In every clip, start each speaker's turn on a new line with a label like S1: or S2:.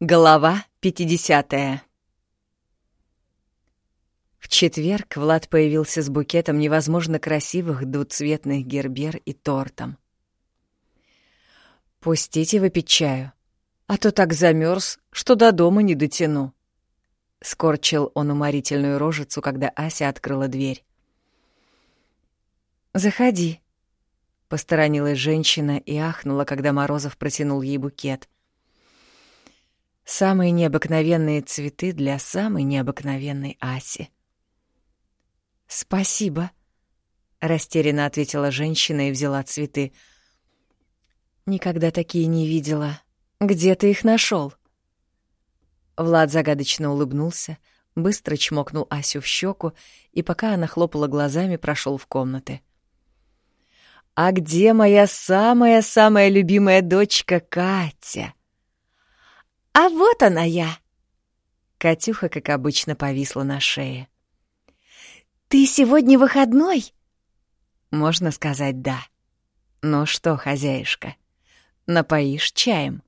S1: Глава 50 В четверг Влад появился с букетом невозможно красивых двуцветных гербер и тортом. «Пустите выпить чаю, а то так замерз, что до дома не дотяну», — скорчил он уморительную рожицу, когда Ася открыла дверь. «Заходи», — посторонилась женщина и ахнула, когда Морозов протянул ей букет — Самые необыкновенные цветы для самой необыкновенной Аси. «Спасибо», — растерянно ответила женщина и взяла цветы. «Никогда такие не видела. Где ты их нашел? Влад загадочно улыбнулся, быстро чмокнул Асю в щеку и, пока она хлопала глазами, прошел в комнаты. «А где моя самая-самая любимая дочка Катя?» «А вот она я!» Катюха, как обычно, повисла на шее. «Ты сегодня выходной?» Можно сказать «да». «Ну что, хозяюшка, напоишь чаем?»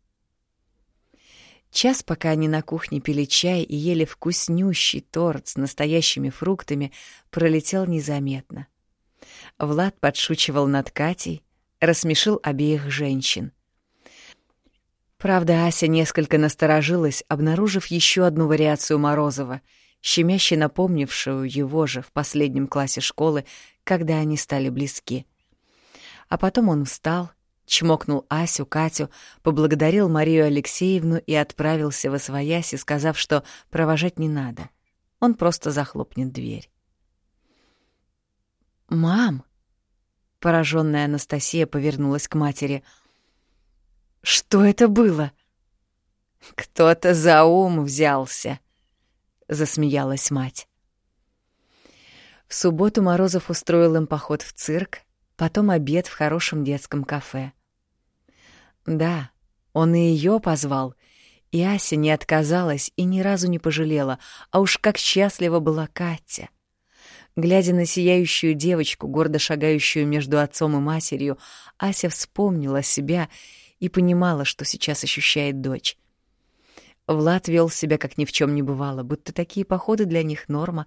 S1: Час, пока они на кухне пили чай и ели вкуснющий торт с настоящими фруктами, пролетел незаметно. Влад подшучивал над Катей, рассмешил обеих женщин. Правда, Ася несколько насторожилась, обнаружив еще одну вариацию Морозова, щемяще напомнившую его же в последнем классе школы, когда они стали близки. А потом он встал, чмокнул Асю, Катю, поблагодарил Марию Алексеевну и отправился в Освояси, сказав, что провожать не надо. Он просто захлопнет дверь. «Мам!» — пораженная Анастасия повернулась к матери — что это было? Кто-то за ум взялся, засмеялась мать. В субботу Морозов устроил им поход в цирк, потом обед в хорошем детском кафе. Да, он и ее позвал, и Ася не отказалась и ни разу не пожалела, а уж как счастлива была Катя. Глядя на сияющую девочку, гордо шагающую между отцом и матерью, Ася вспомнила себя и понимала, что сейчас ощущает дочь. Влад вел себя, как ни в чем не бывало, будто такие походы для них норма,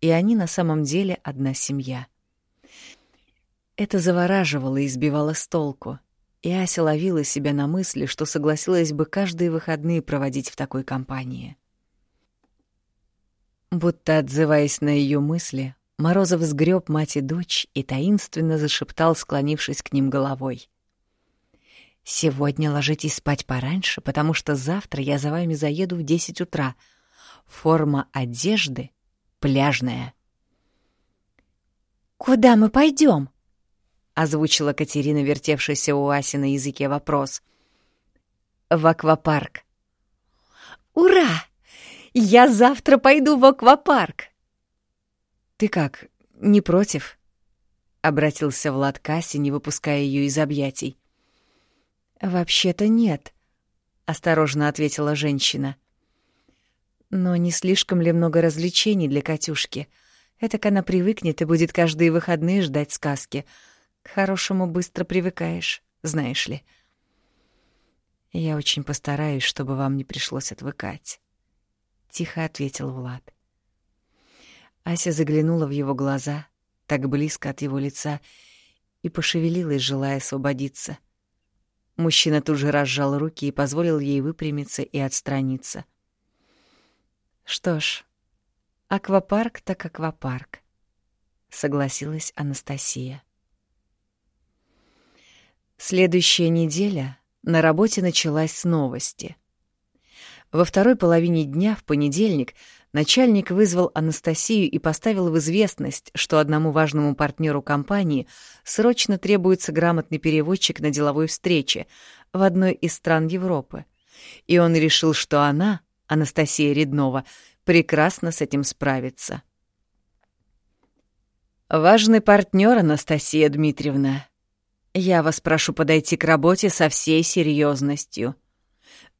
S1: и они на самом деле одна семья. Это завораживало и сбивало с толку, и Ася ловила себя на мысли, что согласилась бы каждые выходные проводить в такой компании. Будто отзываясь на ее мысли, Морозов сгреб мать и дочь и таинственно зашептал, склонившись к ним головой. Сегодня ложитесь спать пораньше, потому что завтра я за вами заеду в десять утра. Форма одежды пляжная. Куда мы пойдем? озвучила Катерина, вертевшаяся у Аси на языке вопрос. В аквапарк. Ура! Я завтра пойду в аквапарк. Ты как, не против? обратился Влад к Асе, не выпуская ее из объятий. «Вообще-то нет», — осторожно ответила женщина. «Но не слишком ли много развлечений для Катюшки? Этак она привыкнет и будет каждые выходные ждать сказки. К хорошему быстро привыкаешь, знаешь ли». «Я очень постараюсь, чтобы вам не пришлось отвыкать», — тихо ответил Влад. Ася заглянула в его глаза, так близко от его лица, и пошевелилась, желая освободиться — Мужчина тут же разжал руки и позволил ей выпрямиться и отстраниться. «Что ж, аквапарк так аквапарк», — согласилась Анастасия. Следующая неделя на работе началась с новости. Во второй половине дня, в понедельник, начальник вызвал Анастасию и поставил в известность, что одному важному партнеру компании срочно требуется грамотный переводчик на деловой встрече в одной из стран Европы. И он решил, что она, Анастасия Реднова, прекрасно с этим справится. «Важный партнер, Анастасия Дмитриевна. Я вас прошу подойти к работе со всей серьезностью.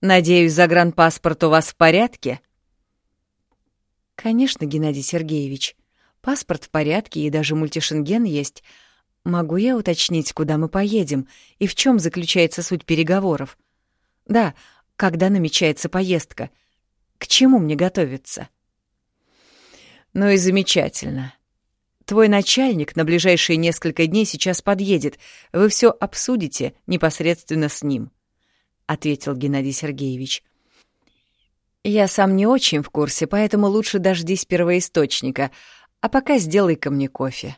S1: Надеюсь, загранпаспорт у вас в порядке?» «Конечно, Геннадий Сергеевич. Паспорт в порядке и даже мультишенген есть. Могу я уточнить, куда мы поедем и в чем заключается суть переговоров? Да, Когда намечается поездка? К чему мне готовиться? Ну и замечательно. Твой начальник на ближайшие несколько дней сейчас подъедет. Вы все обсудите непосредственно с ним, ответил Геннадий Сергеевич. Я сам не очень в курсе, поэтому лучше дождись первоисточника, а пока сделай ко мне кофе.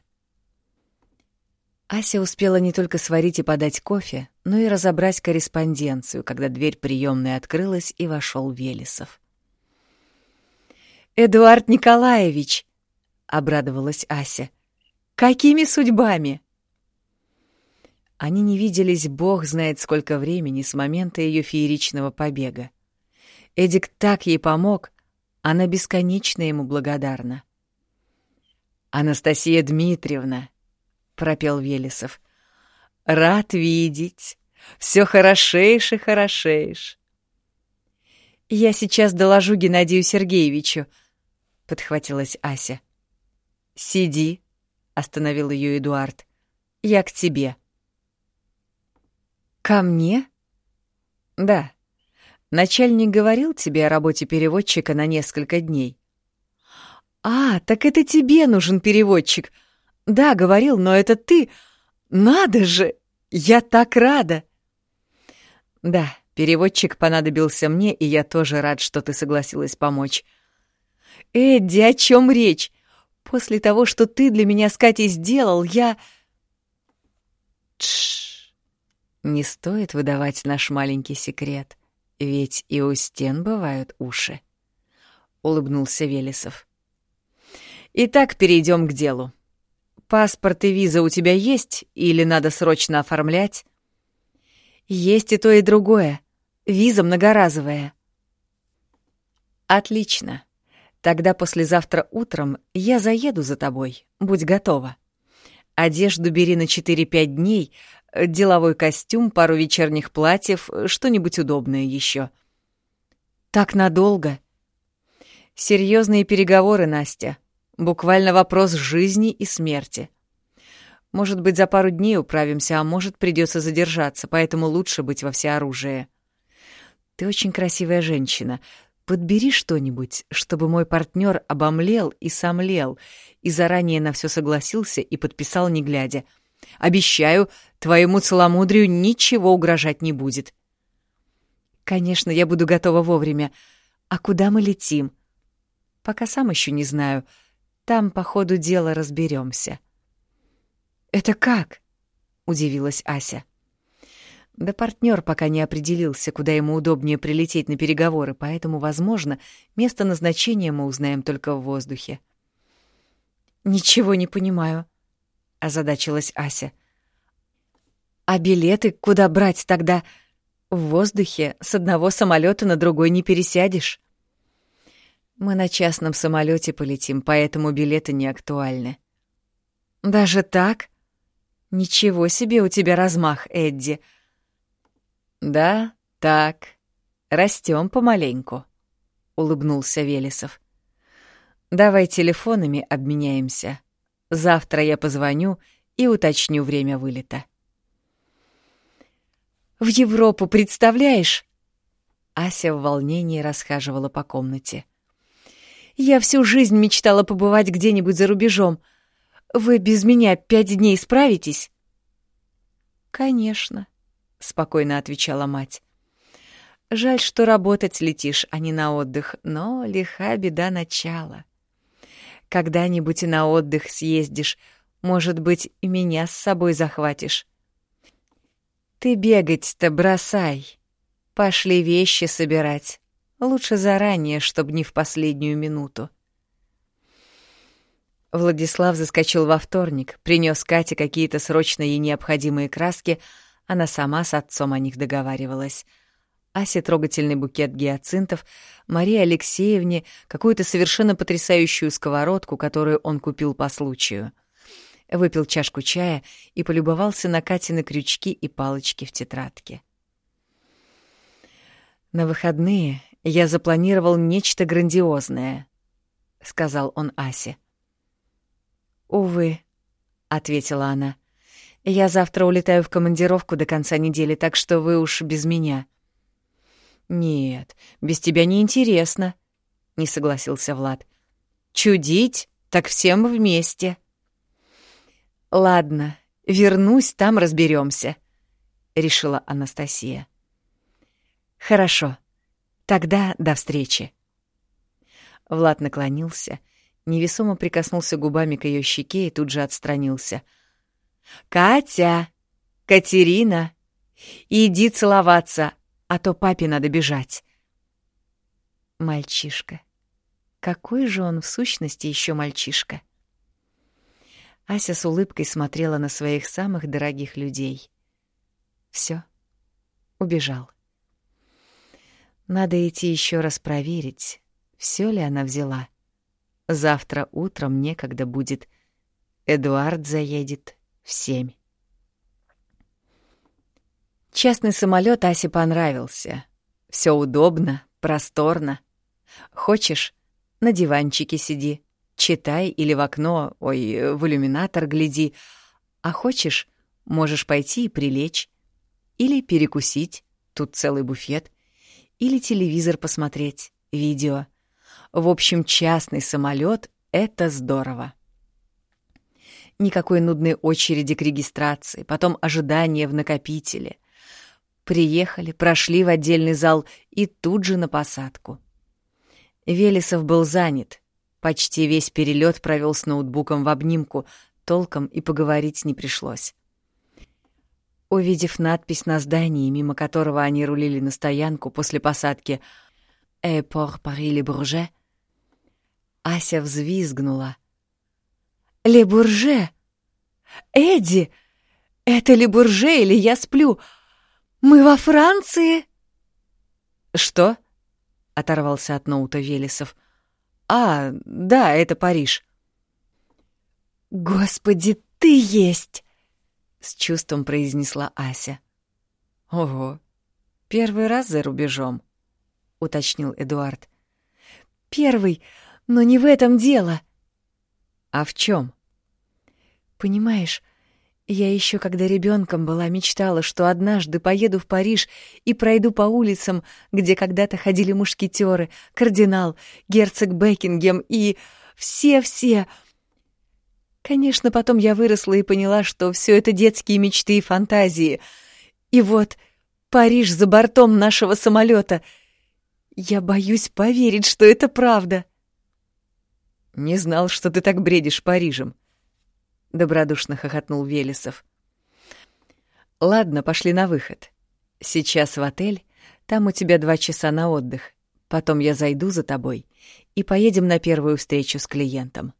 S1: Ася успела не только сварить и подать кофе, но и разобрать корреспонденцию, когда дверь приемной открылась и вошел Велесов. «Эдуард Николаевич!» — обрадовалась Ася. «Какими судьбами?» Они не виделись бог знает сколько времени с момента ее фееричного побега. Эдик так ей помог, она бесконечно ему благодарна. «Анастасия Дмитриевна!» — пропел Велесов. «Рад видеть. Все хорошеешь и хорошеешь». «Я сейчас доложу Геннадию Сергеевичу», — подхватилась Ася. «Сиди», — остановил ее Эдуард. «Я к тебе». «Ко мне?» «Да. Начальник говорил тебе о работе переводчика на несколько дней». «А, так это тебе нужен переводчик», — «Да, говорил, но это ты. Надо же! Я так рада!» «Да, переводчик понадобился мне, и я тоже рад, что ты согласилась помочь». «Эдди, о чем речь? После того, что ты для меня с Катей сделал, я...» Тш. Не стоит выдавать наш маленький секрет, ведь и у стен бывают уши. Улыбнулся Велесов. Итак, перейдем к делу. Паспорт и виза у тебя есть или надо срочно оформлять? Есть и то, и другое. Виза многоразовая. Отлично. Тогда послезавтра утром я заеду за тобой. Будь готова. Одежду бери на 4-5 дней, деловой костюм, пару вечерних платьев, что-нибудь удобное еще. Так надолго. Серьезные переговоры, Настя. Буквально вопрос жизни и смерти. Может быть, за пару дней управимся, а может, придется задержаться, поэтому лучше быть во всеоружии. Ты очень красивая женщина. Подбери что-нибудь, чтобы мой партнер обомлел и сомлел, и заранее на все согласился и подписал, не глядя. Обещаю, твоему целомудрию ничего угрожать не будет. Конечно, я буду готова вовремя. А куда мы летим? Пока сам еще не знаю — там по ходу дела разберемся. «Это как?» — удивилась Ася. Да партнер пока не определился, куда ему удобнее прилететь на переговоры, поэтому, возможно, место назначения мы узнаем только в воздухе. «Ничего не понимаю», — озадачилась Ася. «А билеты куда брать тогда? В воздухе с одного самолета на другой не пересядешь». Мы на частном самолете полетим, поэтому билеты не актуальны. Даже так? Ничего себе у тебя размах, Эдди. Да, так. Растем помаленьку, улыбнулся Велесов. Давай телефонами обменяемся. Завтра я позвоню и уточню время вылета. В Европу, представляешь? Ася в волнении расхаживала по комнате. Я всю жизнь мечтала побывать где-нибудь за рубежом. Вы без меня пять дней справитесь?» «Конечно», — спокойно отвечала мать. «Жаль, что работать летишь, а не на отдых, но лиха беда начала. Когда-нибудь и на отдых съездишь, может быть, и меня с собой захватишь. Ты бегать-то бросай. Пошли вещи собирать. Лучше заранее, чтобы не в последнюю минуту. Владислав заскочил во вторник, принес Кате какие-то срочные и необходимые краски, она сама с отцом о них договаривалась. Асе трогательный букет гиацинтов, Марии Алексеевне какую-то совершенно потрясающую сковородку, которую он купил по случаю. Выпил чашку чая и полюбовался на Катины крючки и палочки в тетрадке. На выходные я запланировал нечто грандиозное, сказал он Асе. Увы, ответила она. Я завтра улетаю в командировку до конца недели, так что вы уж без меня. Нет, без тебя не интересно, не согласился Влад. Чудить так всем вместе. Ладно, вернусь, там разберемся, решила Анастасия. Хорошо. Тогда до встречи. Влад наклонился, невесомо прикоснулся губами к ее щеке и тут же отстранился. «Катя! Катерина! Иди целоваться, а то папе надо бежать!» Мальчишка. Какой же он в сущности еще мальчишка? Ася с улыбкой смотрела на своих самых дорогих людей. Все, убежал. Надо идти еще раз проверить, все ли она взяла. Завтра утром некогда будет. Эдуард заедет в семь. Частный самолет Асе понравился. Все удобно, просторно. Хочешь, на диванчике сиди, читай или в окно, ой, в иллюминатор гляди. А хочешь, можешь пойти и прилечь. Или перекусить, тут целый буфет или телевизор посмотреть, видео. В общем, частный самолет — это здорово. Никакой нудной очереди к регистрации, потом ожидания в накопителе. Приехали, прошли в отдельный зал и тут же на посадку. Велесов был занят. Почти весь перелет провел с ноутбуком в обнимку, толком и поговорить не пришлось. Увидев надпись на здании, мимо которого они рулили на стоянку после посадки «Airport Paris-Le Ася взвизгнула. «Ле Бурже! Эдди! Это Ле Бурже или я сплю? Мы во Франции?» «Что?» — оторвался от ноута Велесов. «А, да, это Париж». «Господи, ты есть!» с чувством произнесла Ася. Ого. Первый раз за рубежом, уточнил Эдуард. Первый, но не в этом дело. А в чем? Понимаешь, я еще когда ребенком была мечтала, что однажды поеду в Париж и пройду по улицам, где когда-то ходили мушкетеры, кардинал, герцог Бекингем и все-все, Конечно, потом я выросла и поняла, что все это детские мечты и фантазии. И вот Париж за бортом нашего самолета. Я боюсь поверить, что это правда. Не знал, что ты так бредишь Парижем. Добродушно хохотнул Велесов. Ладно, пошли на выход. Сейчас в отель, там у тебя два часа на отдых. Потом я зайду за тобой и поедем на первую встречу с клиентом.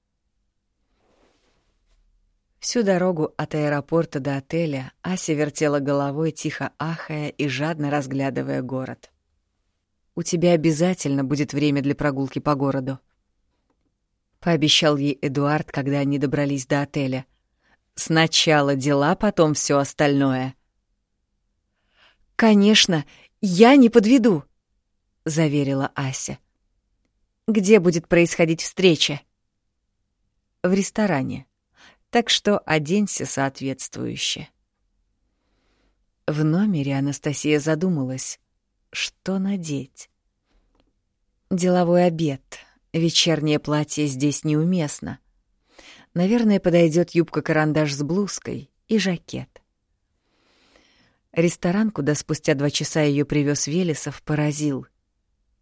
S1: Всю дорогу от аэропорта до отеля Ася вертела головой, тихо ахая и жадно разглядывая город. «У тебя обязательно будет время для прогулки по городу», — пообещал ей Эдуард, когда они добрались до отеля. «Сначала дела, потом все остальное». «Конечно, я не подведу», — заверила Ася. «Где будет происходить встреча?» «В ресторане», так что оденься соответствующе. В номере Анастасия задумалась, что надеть. Деловой обед, вечернее платье здесь неуместно. Наверное, подойдет юбка-карандаш с блузкой и жакет. Ресторан, куда спустя два часа ее привез Велесов, поразил —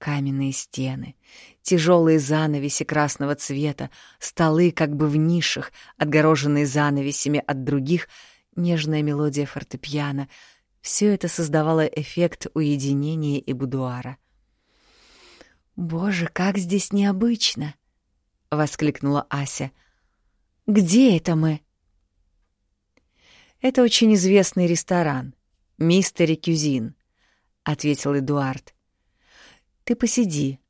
S1: каменные стены, тяжелые занавеси красного цвета, столы как бы в нишах, отгороженные занавесями от других, нежная мелодия фортепиано — все это создавало эффект уединения и будуара. «Боже, как здесь необычно!» — воскликнула Ася. «Где это мы?» «Это очень известный ресторан, Мистери Кюзин», — ответил Эдуард. Ты посиди,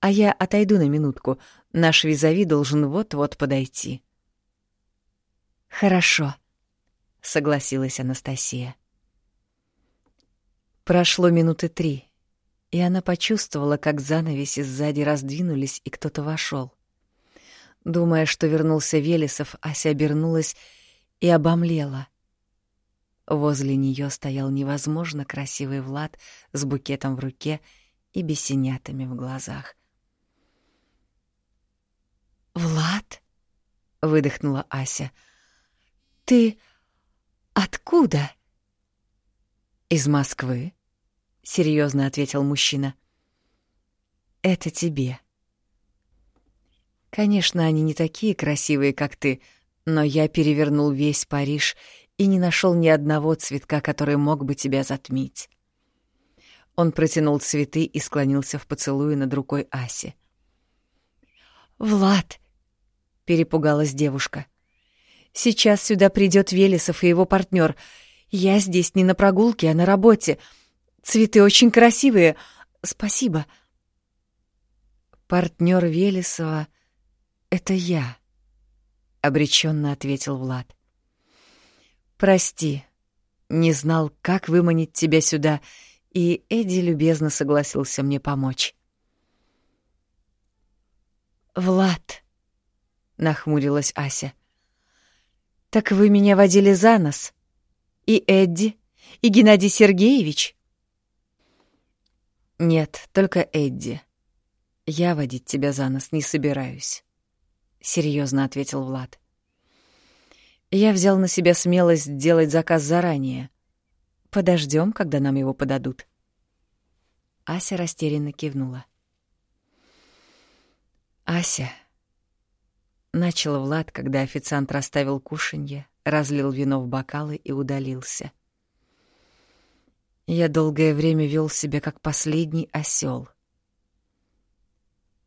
S1: а я отойду на минутку. Наш визави должен вот-вот подойти. Хорошо, согласилась Анастасия. Прошло минуты три, и она почувствовала, как занавеси сзади раздвинулись, и кто-то вошел. Думая, что вернулся Велесов, Ася обернулась и обомлела. Возле нее стоял невозможно красивый Влад с букетом в руке и бесенятами в глазах. «Влад?» — выдохнула Ася. «Ты откуда?» «Из Москвы», — серьезно ответил мужчина. «Это тебе». Конечно, они не такие красивые, как ты, но я перевернул весь Париж и не нашел ни одного цветка, который мог бы тебя затмить. Он протянул цветы и склонился в поцелуе над рукой Аси. «Влад!» — перепугалась девушка. «Сейчас сюда придет Велесов и его партнер. Я здесь не на прогулке, а на работе. Цветы очень красивые. Спасибо». Партнер Велесова — это я, — обреченно ответил Влад. «Прости, не знал, как выманить тебя сюда, и Эдди любезно согласился мне помочь». «Влад», — нахмурилась Ася, — «так вы меня водили за нос? И Эдди, и Геннадий Сергеевич?» «Нет, только Эдди. Я водить тебя за нос не собираюсь», — серьезно ответил Влад. Я взял на себя смелость сделать заказ заранее. Подождем, когда нам его подадут. Ася растерянно кивнула. Ася. Начал Влад, когда официант расставил кушанье, разлил вино в бокалы и удалился. Я долгое время вел себя как последний осел.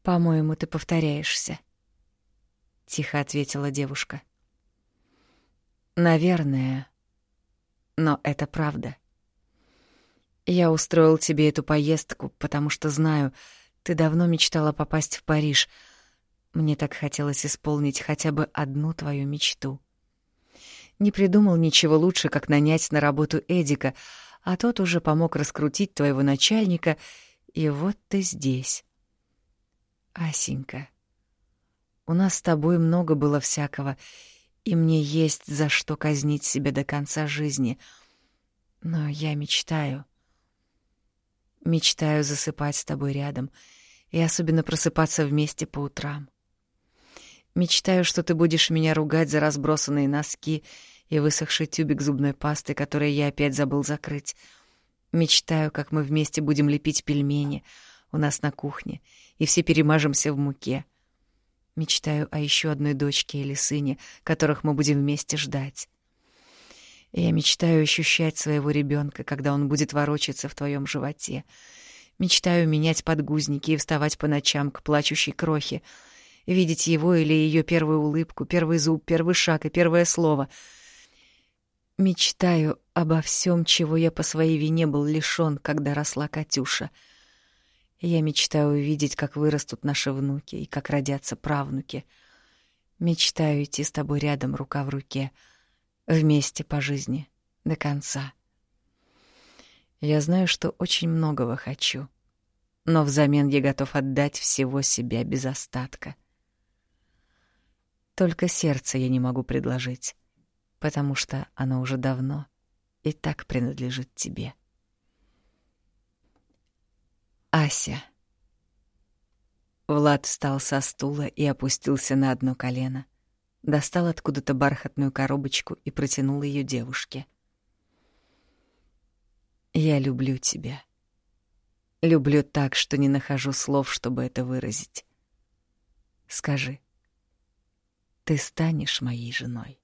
S1: По-моему, ты повторяешься, тихо ответила девушка. — Наверное. Но это правда. Я устроил тебе эту поездку, потому что знаю, ты давно мечтала попасть в Париж. Мне так хотелось исполнить хотя бы одну твою мечту. Не придумал ничего лучше, как нанять на работу Эдика, а тот уже помог раскрутить твоего начальника, и вот ты здесь. Асенька, у нас с тобой много было всякого, и мне есть за что казнить себя до конца жизни. Но я мечтаю. Мечтаю засыпать с тобой рядом и особенно просыпаться вместе по утрам. Мечтаю, что ты будешь меня ругать за разбросанные носки и высохший тюбик зубной пасты, который я опять забыл закрыть. Мечтаю, как мы вместе будем лепить пельмени у нас на кухне, и все перемажемся в муке — Мечтаю о еще одной дочке или сыне, которых мы будем вместе ждать. Я мечтаю ощущать своего ребенка, когда он будет ворочаться в твоем животе. Мечтаю менять подгузники и вставать по ночам к плачущей крохе, видеть его или ее первую улыбку, первый зуб, первый шаг и первое слово. Мечтаю обо всем, чего я по своей вине был лишён, когда росла Катюша — я мечтаю увидеть, как вырастут наши внуки и как родятся правнуки. Мечтаю идти с тобой рядом, рука в руке, вместе по жизни, до конца. Я знаю, что очень многого хочу, но взамен я готов отдать всего себя без остатка. Только сердце я не могу предложить, потому что оно уже давно и так принадлежит тебе. — Ася. Влад встал со стула и опустился на одно колено. Достал откуда-то бархатную коробочку и протянул ее девушке. «Я люблю тебя. Люблю так, что не нахожу слов, чтобы это выразить. Скажи, ты станешь моей женой?»